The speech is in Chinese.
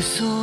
如。